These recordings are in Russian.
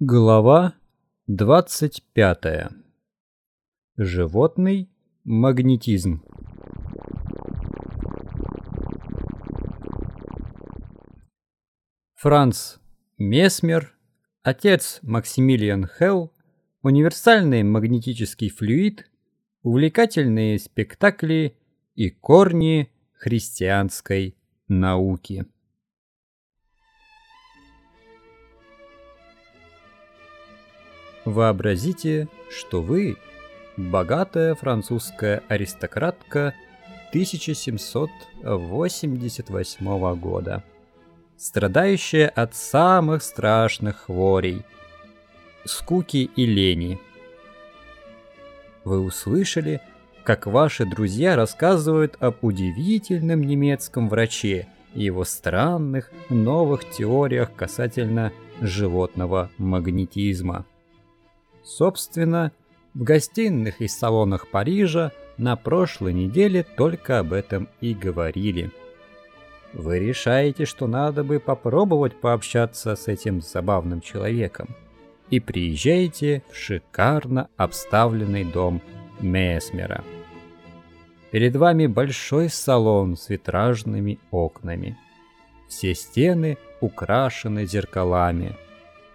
Глава 25. Животный магнетизм. Франц Месмер, отец Максимилиан Хелл, универсальный магнетический флюид, увлекательные спектакли и корни христианской науки. Вообразите, что вы богатая французская аристократка 1788 года, страдающая от самых страшных хворей, скуки и лени. Вы услышали, как ваши друзья рассказывают об удивительном немецком враче и его странных новых теориях касательно животного магнетизма. Собственно, в гостиных и салонах Парижа на прошлой неделе только об этом и говорили. Вы решаете, что надо бы попробовать пообщаться с этим забавным человеком. И приезжаете в шикарно обставленный дом Месмера. Перед вами большой салон с витражными окнами. Все стены украшены зеркалами –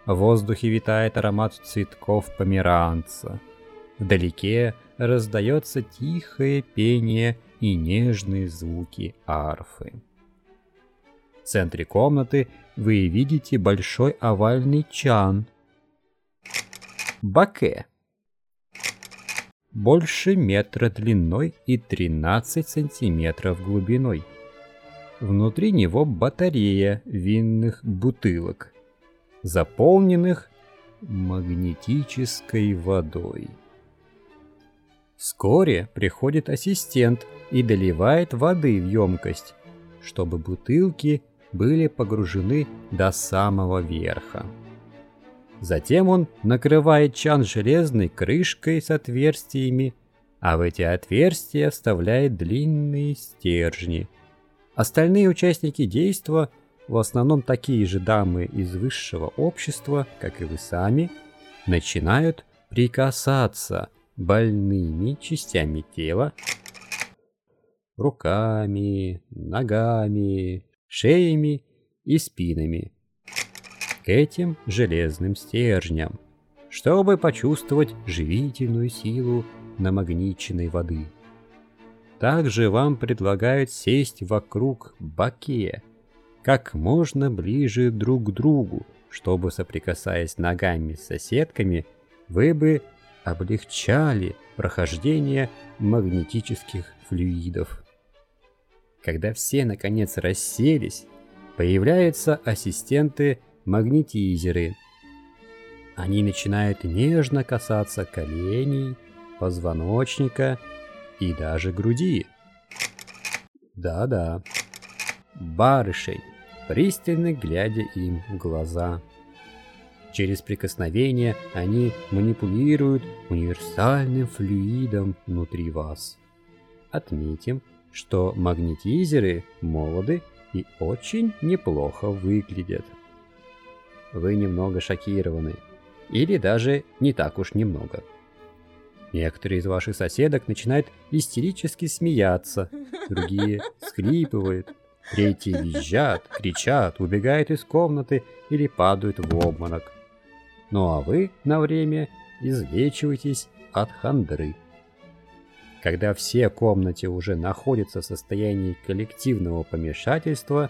в воздухе витает аромат цветков померанца. Вдалеке раздается тихое пение и нежные звуки арфы. В центре комнаты вы видите большой овальный чан. Баке. Больше метра длиной и 13 сантиметров глубиной. Внутри него батарея винных бутылок заполненных магнетической водой. Вскоре приходит ассистент и доливает воды в емкость, чтобы бутылки были погружены до самого верха. Затем он накрывает чан железной крышкой с отверстиями, а в эти отверстия вставляет длинные стержни. Остальные участники действа – в основном такие же дамы из высшего общества, как и вы сами, начинают прикасаться больными частями тела, руками, ногами, шеями и спинами к этим железным стержням, чтобы почувствовать живительную силу намагниченной воды. Также вам предлагают сесть вокруг баке, как можно ближе друг к другу, чтобы, соприкасаясь ногами с соседками, вы бы облегчали прохождение магнетических флюидов. Когда все наконец расселись, появляются ассистенты-магнетизеры. Они начинают нежно касаться коленей, позвоночника и даже груди. Да-да, барышей, пристально глядя им в глаза. Через прикосновение они манипулируют универсальным флюидом внутри вас. Отметим, что магнетизеры молоды и очень неплохо выглядят. Вы немного шокированы, или даже не так уж немного. Некоторые из ваших соседок начинают истерически смеяться, другие схлипывают, Третьи визжат, кричат, убегают из комнаты или падают в обморок. Ну а вы на время излечиваетесь от хандры. Когда все в комнате уже находятся в состоянии коллективного помешательства,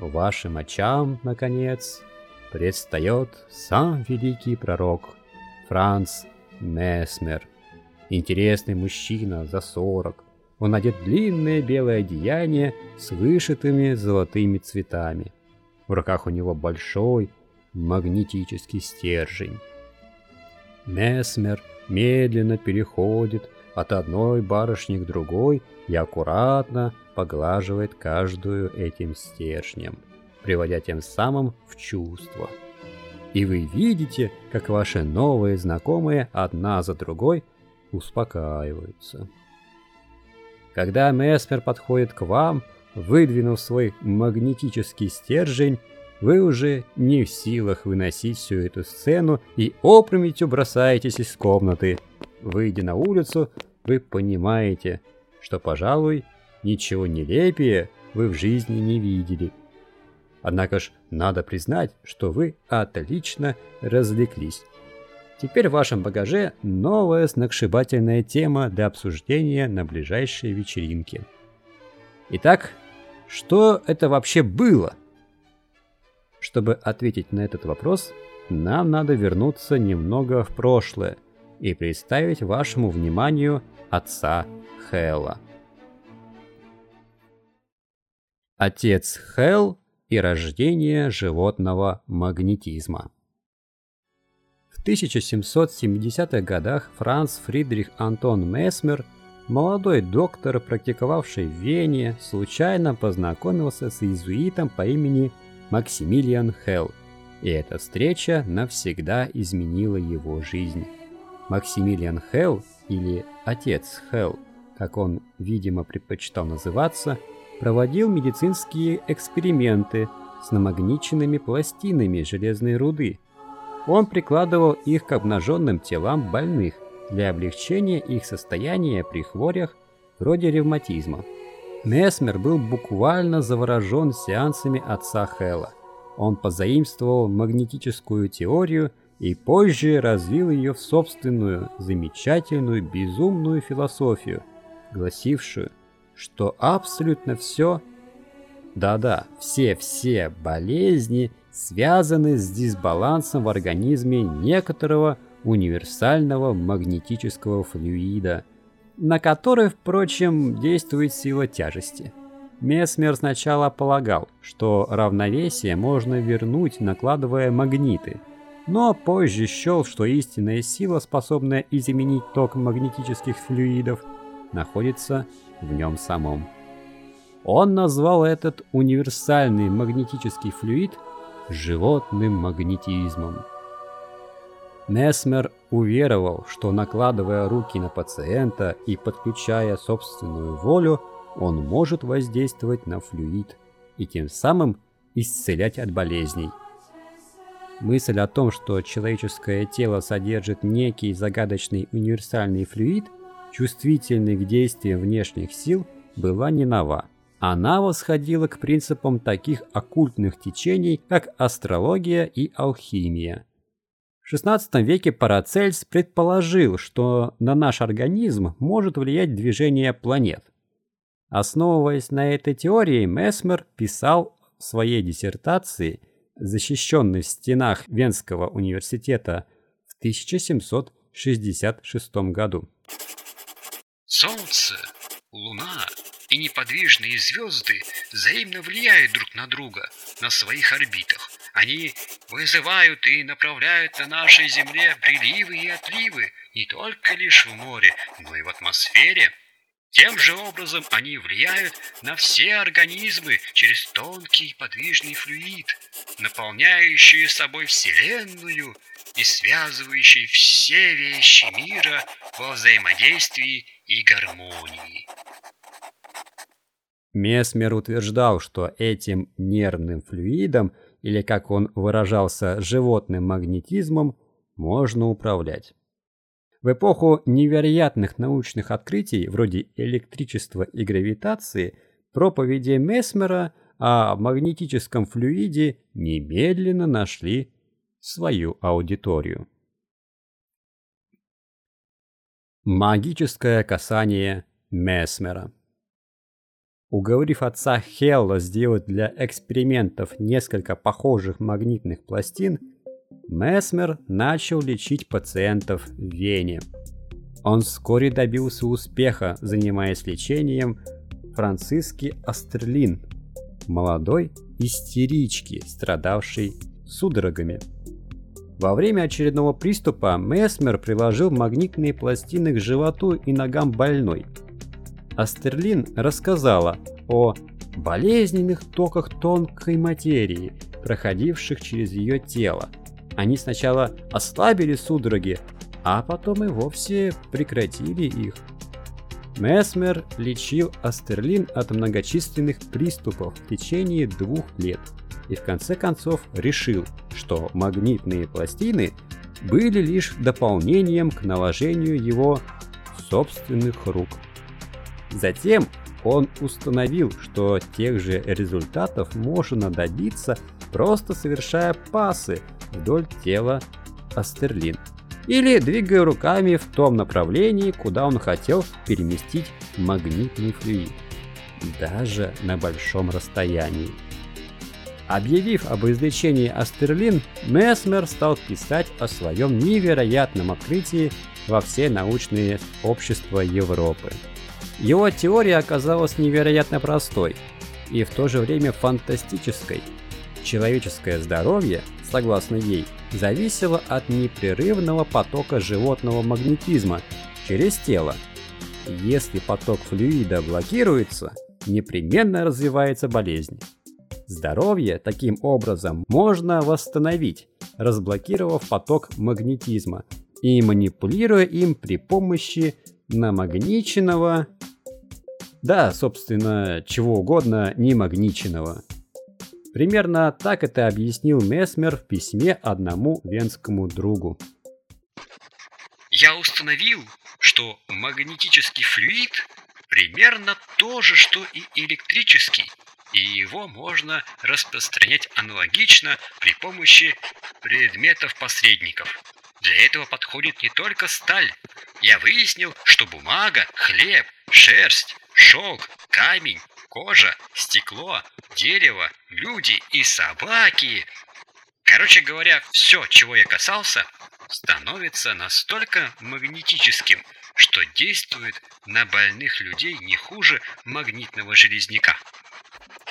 вашим очам, наконец, предстает сам великий пророк Франц Месмер. Интересный мужчина за сорок, он одет длинное белое одеяние с вышитыми золотыми цветами. В руках у него большой магнетический стержень. Месмер медленно переходит от одной барышни к другой и аккуратно поглаживает каждую этим стержнем, приводя тем самым в чувство. И вы видите, как ваши новые знакомые одна за другой успокаиваются. Когда Месмер подходит к вам, выдвинув свой магнетический стержень, вы уже не в силах выносить всю эту сцену и опрометью бросаетесь из комнаты. Выйдя на улицу, вы понимаете, что, пожалуй, ничего нелепее вы в жизни не видели. Однако ж надо признать, что вы отлично развлеклись. Теперь в вашем багаже новая сногсшибательная тема для обсуждения на ближайшей вечеринке. Итак, что это вообще было? Чтобы ответить на этот вопрос, нам надо вернуться немного в прошлое и представить вашему вниманию отца Хэлла. Отец Хэл и рождение животного магнетизма. В 1770-х годах Франц Фридрих Антон Месмер, молодой доктор, практиковавший в Вене, случайно познакомился с иезуитом по имени Максимилиан Хелл, и эта встреча навсегда изменила его жизнь. Максимилиан Хелл, или Отец Хелл, как он, видимо, предпочитал называться, проводил медицинские эксперименты с намагниченными пластинами железной руды. Он прикладывал их к обнаженным телам больных для облегчения их состояния при хворях вроде ревматизма. Месмер был буквально заворожен сеансами отца Хэлла. Он позаимствовал магнетическую теорию и позже развил ее в собственную замечательную безумную философию, гласившую, что абсолютно все, да-да, все-все болезни связаны с дисбалансом в организме некоторого универсального магнетического флюида, на который, впрочем, действует сила тяжести. Месмер сначала полагал, что равновесие можно вернуть, накладывая магниты, но позже счел, что истинная сила, способная изменить ток магнетических флюидов, находится в нем самом. Он назвал этот универсальный магнетический флюид животным магнетизмом. Месмер уверовал, что накладывая руки на пациента и подключая собственную волю, он может воздействовать на флюид и тем самым исцелять от болезней. Мысль о том, что человеческое тело содержит некий загадочный универсальный флюид – чувствительной к действиям внешних сил, была не нова. Она восходила к принципам таких оккультных течений, как астрология и алхимия. В XVI веке Парацельс предположил, что на наш организм может влиять движение планет. Основываясь на этой теории, Месмер писал в своей диссертации, защищенной в стенах Венского университета в 1766 году. Солнце, Луна и неподвижные звезды взаимно влияют друг на друга на своих орбитах. Они вызывают и направляют на нашей Земле приливы и отливы не только лишь в море, но и в атмосфере. Тем же образом они влияют на все организмы через тонкий подвижный флюид, наполняющий собой Вселенную и связывающий все вещи мира во взаимодействии и гармонии. Месмер утверждал, что этим нервным флюидом, или как он выражался, животным магнетизмом, можно управлять. В эпоху невероятных научных открытий, вроде электричества и гравитации, проповеди Месмера о магнетическом флюиде немедленно нашли свою аудиторию. Магическое касание Месмера Уговорив отца Хелла сделать для экспериментов несколько похожих магнитных пластин, Месмер начал лечить пациентов в Вене. Он вскоре добился успеха, занимаясь лечением Франциски Астерлин, молодой истерички, страдавшей судорогами. Во время очередного приступа Месмер приложил магнитные пластины к животу и ногам больной. Астерлин рассказала о болезненных токах тонкой материи, проходивших через ее тело. Они сначала ослабили судороги, а потом и вовсе прекратили их. Месмер лечил Астерлин от многочисленных приступов в течение двух лет. и в конце концов решил, что магнитные пластины были лишь дополнением к наложению его собственных рук. Затем он установил, что тех же результатов можно добиться, просто совершая пасы вдоль тела Астерлин или двигая руками в том направлении, куда он хотел переместить магнитный флюид, даже на большом расстоянии. Объявив об извлечении Астерлин, Месмер стал писать о своем невероятном открытии во все научные общества Европы. Его теория оказалась невероятно простой и в то же время фантастической. Человеческое здоровье, согласно ей, зависело от непрерывного потока животного магнетизма через тело. Если поток флюида блокируется, непременно развивается болезнь. Здоровье таким образом можно восстановить, разблокировав поток магнетизма и манипулируя им при помощи намагниченного да, собственно, чего угодно немагниченного. Примерно так это объяснил Месмер в письме одному венскому другу. Я установил, что магнетический флюид примерно то же, что и электрический, и его можно распространять аналогично при помощи предметов-посредников. Для этого подходит не только сталь. Я выяснил, что бумага, хлеб, шерсть, шелк, камень, кожа, стекло, дерево, люди и собаки. Короче говоря, все, чего я касался, становится настолько магнетическим, что действует на больных людей не хуже магнитного железняка.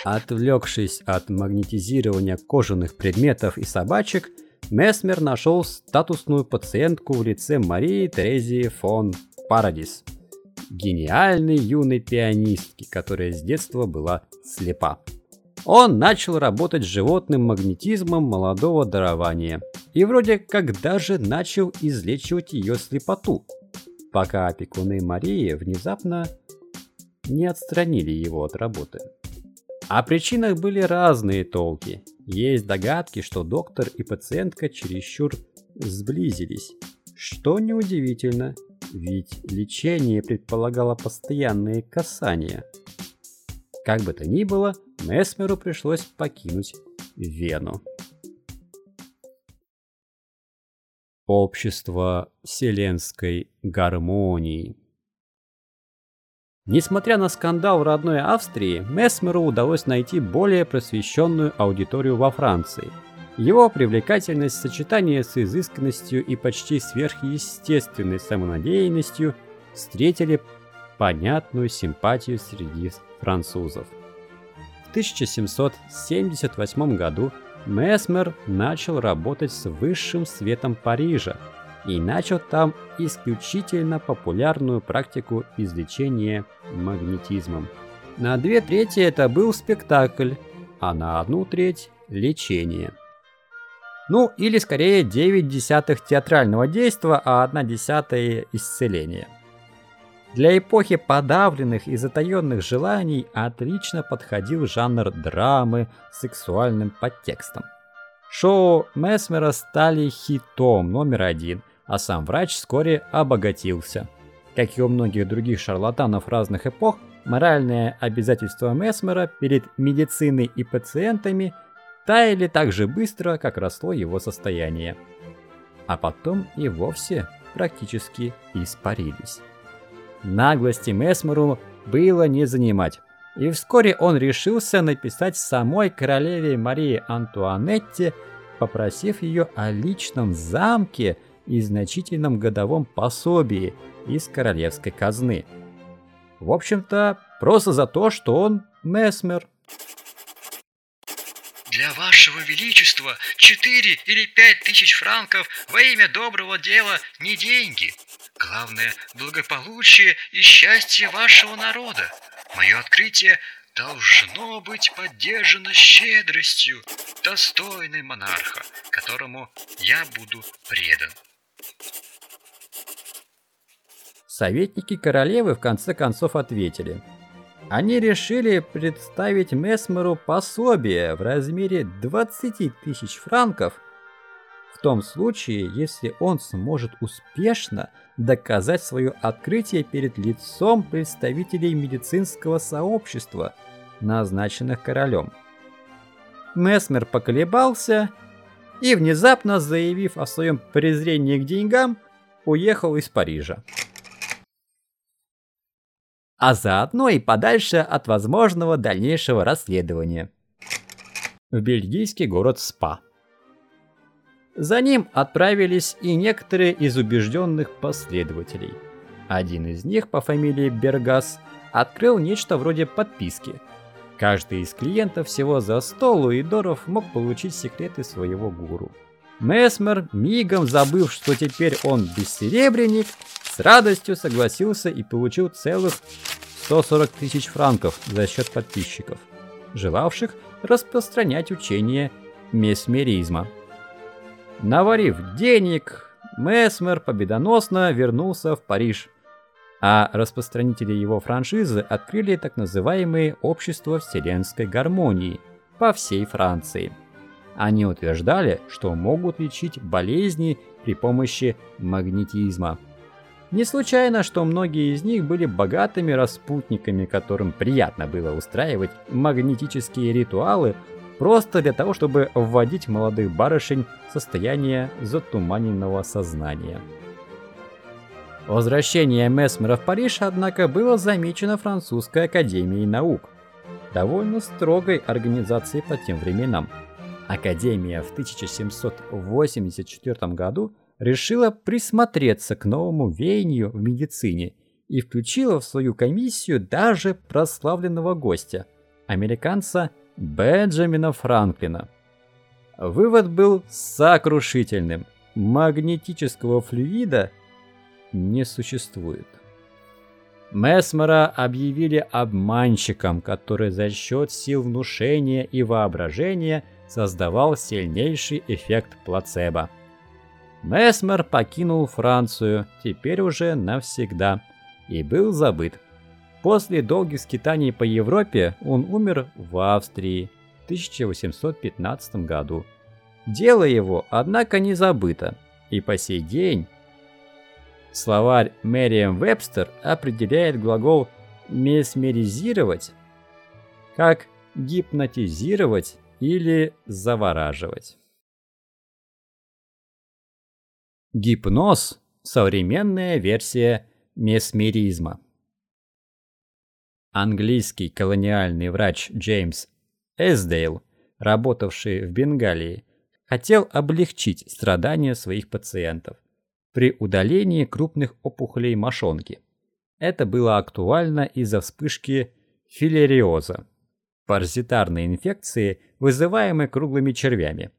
Отвлекшись от магнетизирования кожаных предметов и собачек, Месмер нашел статусную пациентку в лице Марии Терезии фон Парадис – гениальной юной пианистки, которая с детства была слепа. Он начал работать с животным магнетизмом молодого дарования и вроде как даже начал излечивать ее слепоту, пока опекуны Марии внезапно не отстранили его от работы. О причинах были разные толки. Есть догадки, что доктор и пациентка чересчур сблизились, что неудивительно, ведь лечение предполагало постоянные касания. Как бы то ни было, Месмеру пришлось покинуть Вену. Общество вселенской гармонии Несмотря на скандал в родной Австрии, Месмеру удалось найти более просвещенную аудиторию во Франции – его привлекательность в сочетании с изысканностью и почти сверхъестественной самонадеянностью встретили понятную симпатию среди французов. В 1778 году Месмер начал работать с высшим светом Парижа и начал там исключительно популярную практику излечения магнетизмом. На две трети это был спектакль, а на одну треть – лечение – ну, или скорее 9 десятых театрального действа, а 1 десятая исцеления. Для эпохи подавленных и затаенных желаний отлично подходил жанр драмы с сексуальным подтекстом. Шоу Месмера стали хитом номер один, а сам врач вскоре обогатился. Как и у многих других шарлатанов разных эпох, моральное обязательство Месмера перед медициной и пациентами – таяли так же быстро, как росло его состояние. А потом и вовсе практически испарились. Наглости Месмеру было не занимать, и вскоре он решился написать самой королеве Марии Антуанетте, попросив ее о личном замке и значительном годовом пособии из королевской казны. В общем-то, просто за то, что он Месмер. Для вашего величества четыре или пять тысяч франков во имя доброго дела не деньги. Главное – благополучие и счастье вашего народа. Мое открытие должно быть поддержано щедростью, достойной монарха, которому я буду предан. Советники королевы в конце концов ответили. они решили представить Месмеру пособие в размере 20 тысяч франков в том случае, если он сможет успешно доказать свое открытие перед лицом представителей медицинского сообщества, назначенных королем. Месмер поколебался и, внезапно заявив о своем презрении к деньгам, уехал из Парижа. А заодно и подальше от возможного дальнейшего расследования. В бельгийский город Спа. За ним отправились и некоторые из убежденных последователей. Один из них по фамилии Бергас открыл нечто вроде подписки – Каждый из клиентов всего за 100 луидоров мог получить секреты своего гуру. Месмер, мигом забыв, что теперь он бессеребренник, с радостью согласился и получил целых 140 тысяч франков за счет подписчиков, желавших распространять учение месмеризма. Наварив денег, Месмер победоносно вернулся в Париж – а распространители его франшизы открыли так называемые общества вселенской гармонии по всей Франции. Они утверждали, что могут лечить болезни при помощи магнетизма. Не случайно, что многие из них были богатыми распутниками, которым приятно было устраивать магнетические ритуалы просто для того, чтобы вводить молодых барышень в состояние затуманенного сознания. Возвращение Месмера в Париж, однако, было замечено Французской академией наук, довольно строгой организацией по тем временам. Академия в 1784 году решила присмотреться к новому веянию в медицине и включила в свою комиссию даже прославленного гостя, американца Бенджамина Франклина. Вывод был сокрушительным. Магнетического флюида – не существует. Месмера объявили обманщиком, который за счет сил внушения и воображения создавал сильнейший эффект плацебо. Месмер покинул Францию, теперь уже навсегда, и был забыт. После долгих скитаний по Европе он умер в Австрии в 1815 году. Дело его, однако, не забыто, и по сей день Словарь Меррием-Вебстер определяет глагол «месмеризировать» как гипнотизировать или завораживать. Гипноз – современная версия месмеризма. Английский колониальный врач Джеймс Эсдейл, работавший в Бенгалии, хотел облегчить страдания своих пациентов при удалении крупных опухолей мошонки. Это было актуально из-за вспышки филариоза, паразитарной инфекции, вызываемой круглыми червями.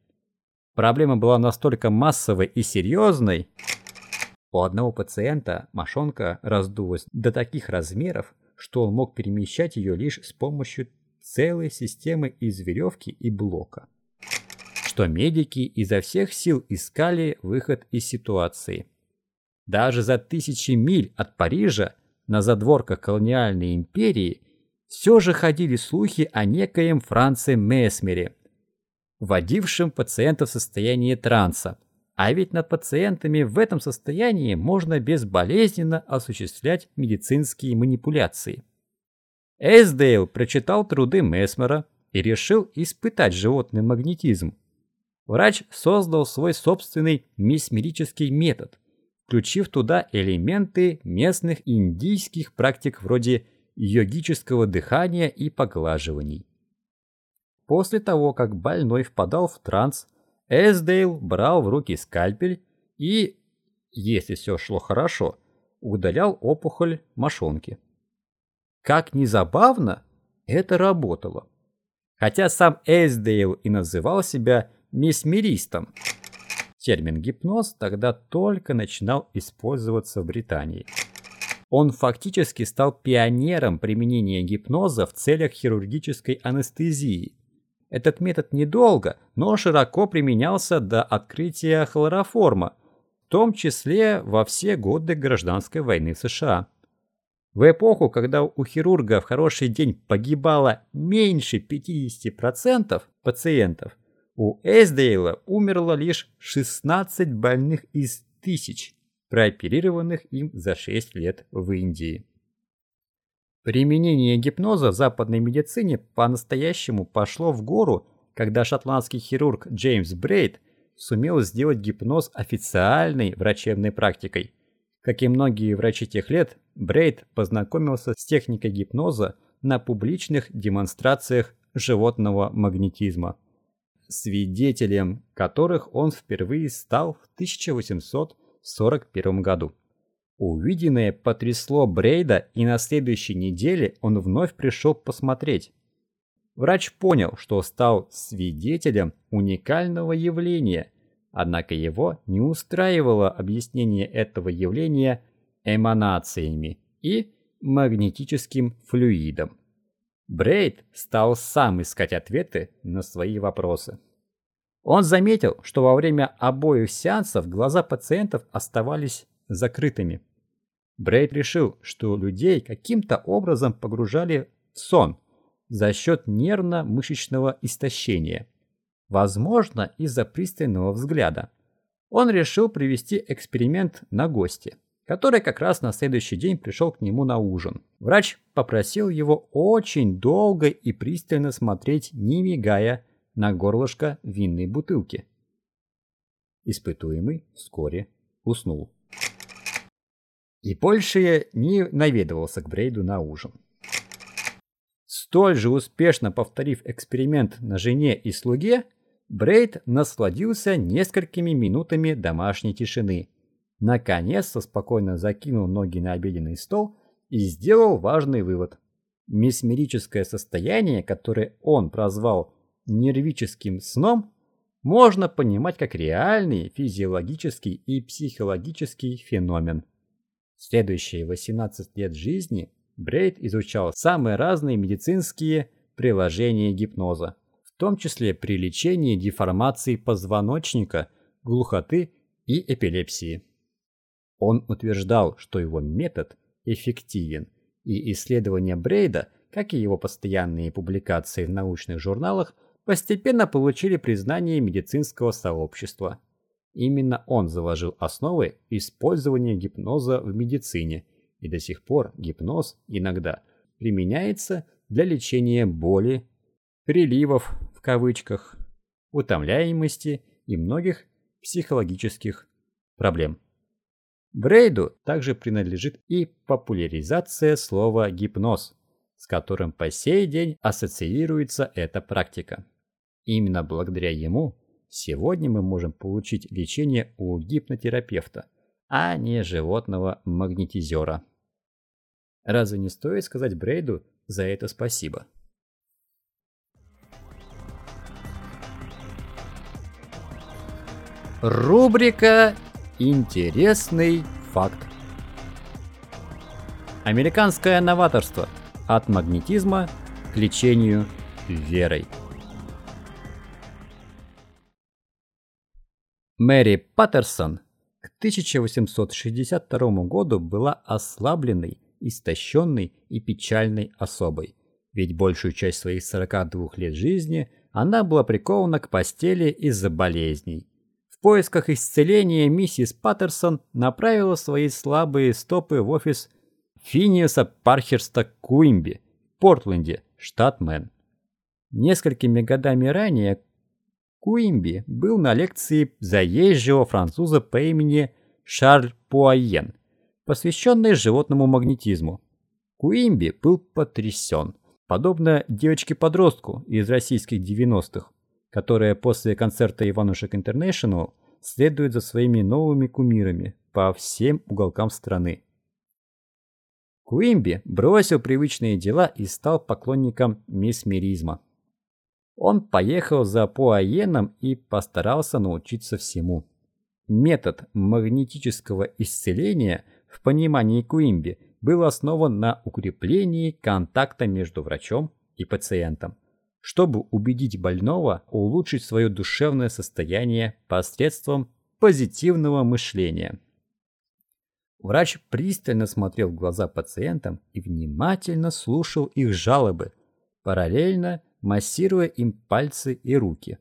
Проблема была настолько массовой и серьезной, у одного пациента мошонка раздулась до таких размеров, что он мог перемещать ее лишь с помощью целой системы из веревки и блока что медики изо всех сил искали выход из ситуации. Даже за тысячи миль от Парижа, на задворках колониальной империи, все же ходили слухи о некоем Франце Месмере, вводившем пациента в состояние транса. А ведь над пациентами в этом состоянии можно безболезненно осуществлять медицинские манипуляции. Эсдейл прочитал труды Месмера и решил испытать животный магнетизм врач создал свой собственный месмерический метод, включив туда элементы местных индийских практик вроде йогического дыхания и поглаживаний. После того, как больной впадал в транс, Эсдейл брал в руки скальпель и, если все шло хорошо, удалял опухоль мошонки. Как ни забавно, это работало. Хотя сам Эсдейл и называл себя месмеристом. Термин «гипноз» тогда только начинал использоваться в Британии. Он фактически стал пионером применения гипноза в целях хирургической анестезии. Этот метод недолго, но широко применялся до открытия хлороформа, в том числе во все годы гражданской войны в США. В эпоху, когда у хирурга в хороший день погибало меньше 50% пациентов, у Эсдейла умерло лишь 16 больных из тысяч, прооперированных им за 6 лет в Индии. Применение гипноза в западной медицине по-настоящему пошло в гору, когда шотландский хирург Джеймс Брейд сумел сделать гипноз официальной врачебной практикой. Как и многие врачи тех лет, Брейд познакомился с техникой гипноза на публичных демонстрациях животного магнетизма, свидетелем которых он впервые стал в 1841 году. Увиденное потрясло Брейда, и на следующей неделе он вновь пришел посмотреть. Врач понял, что стал свидетелем уникального явления, однако его не устраивало объяснение этого явления эманациями и магнетическим флюидом. Брейд стал сам искать ответы на свои вопросы. Он заметил, что во время обоих сеансов глаза пациентов оставались закрытыми. Брейд решил, что людей каким-то образом погружали в сон за счет нервно-мышечного истощения. Возможно, из-за пристального взгляда. Он решил провести эксперимент на госте, который как раз на следующий день пришел к нему на ужин. Врач попросил его очень долго и пристально смотреть, не мигая, на горлышко винной бутылки. Испытуемый вскоре уснул и больше не наведывался к Брейду на ужин. Столь же успешно повторив эксперимент на жене и слуге, Брейд насладился несколькими минутами домашней тишины. Наконец-то спокойно закинул ноги на обеденный стол и сделал важный вывод. Месмерическое состояние, которое он прозвал нервическим сном, можно понимать как реальный физиологический и психологический феномен. Следующие 18 лет жизни Брейд изучал самые разные медицинские приложения гипноза, в том числе при лечении деформации позвоночника, глухоты и эпилепсии. Он утверждал, что его метод эффективен, и исследования Брейда, как и его постоянные публикации в научных журналах, постепенно получили признание медицинского сообщества. Именно он заложил основы использования гипноза в медицине, и до сих пор гипноз иногда применяется для лечения боли, приливов в кавычках, утомляемости и многих психологических проблем. Брейду также принадлежит и популяризация слова «гипноз», с которым по сей день ассоциируется эта практика. Именно благодаря ему Сегодня мы можем получить лечение у гипнотерапевта, а не животного магнетизера. Разве не стоит сказать Брейду за это спасибо? Рубрика «Интересный факт». Американское новаторство от магнетизма к лечению верой. Мэри Паттерсон к 1862 году была ослабленной, истощенной и печальной особой, ведь большую часть своих 42 лет жизни она была прикована к постели из-за болезней. В поисках исцеления миссис Паттерсон направила свои слабые стопы в офис Финиаса Пархерста Куимби в Портленде, штат Мэн. Несколькими годами ранее Куимби был на лекции заезжего француза по имени Шарль Пуайен, посвященной животному магнетизму. Куимби был потрясен, подобно девочке-подростку из российских 90-х, которая после концерта Иванушек Интернешнл следует за своими новыми кумирами по всем уголкам страны. Куимби бросил привычные дела и стал поклонником месмеризма. Он поехал за Пуаеном и постарался научиться всему. Метод магнетического исцеления в понимании Куимби был основан на укреплении контакта между врачом и пациентом, чтобы убедить больного улучшить свое душевное состояние посредством позитивного мышления. Врач пристально смотрел в глаза пациентам и внимательно слушал их жалобы, параллельно массируя им пальцы и руки.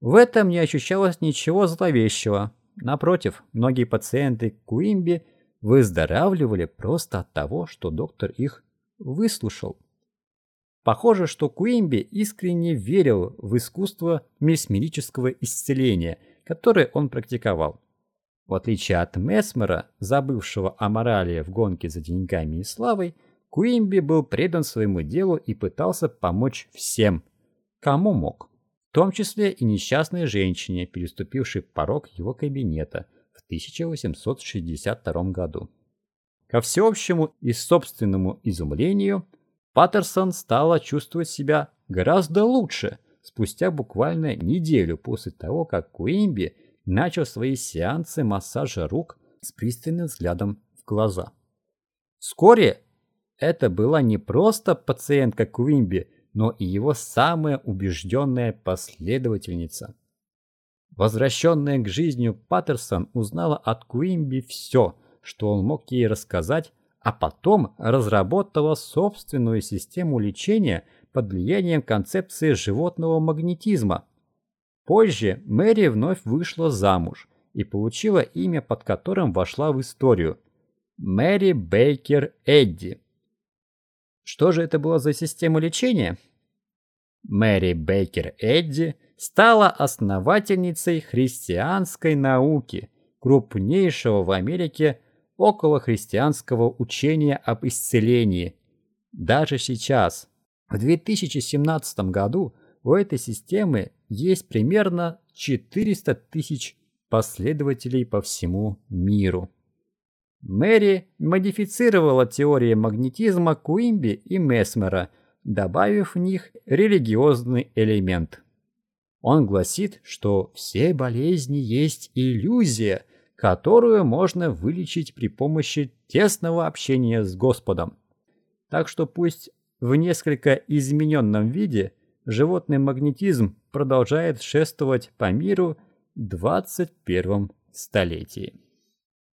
В этом не ощущалось ничего зловещего. Напротив, многие пациенты Куимби выздоравливали просто от того, что доктор их выслушал. Похоже, что Куимби искренне верил в искусство месмерического исцеления, которое он практиковал. В отличие от Месмера, забывшего о морали в гонке за деньгами и славой, Куимби был предан своему делу и пытался помочь всем, кому мог, в том числе и несчастной женщине, переступившей порог его кабинета в 1862 году. Ко всеобщему и собственному изумлению, Паттерсон стала чувствовать себя гораздо лучше спустя буквально неделю после того, как Куимби – начал свои сеансы массажа рук с пристальным взглядом в глаза. Вскоре это была не просто пациентка Куимби, но и его самая убежденная последовательница. Возвращенная к жизни Паттерсон узнала от Куимби все, что он мог ей рассказать, а потом разработала собственную систему лечения под влиянием концепции животного магнетизма – Позже Мэри вновь вышла замуж и получила имя, под которым вошла в историю – Мэри Бейкер Эдди. Что же это была за система лечения? Мэри Бейкер Эдди стала основательницей христианской науки, крупнейшего в Америке околохристианского учения об исцелении. Даже сейчас, в 2017 году, у этой системы есть примерно 400 тысяч последователей по всему миру. Мэри модифицировала теории магнетизма Куимби и Месмера, добавив в них религиозный элемент. Он гласит, что все болезни есть иллюзия, которую можно вылечить при помощи тесного общения с Господом. Так что пусть в несколько измененном виде – животный магнетизм продолжает шествовать по миру в 21 столетии.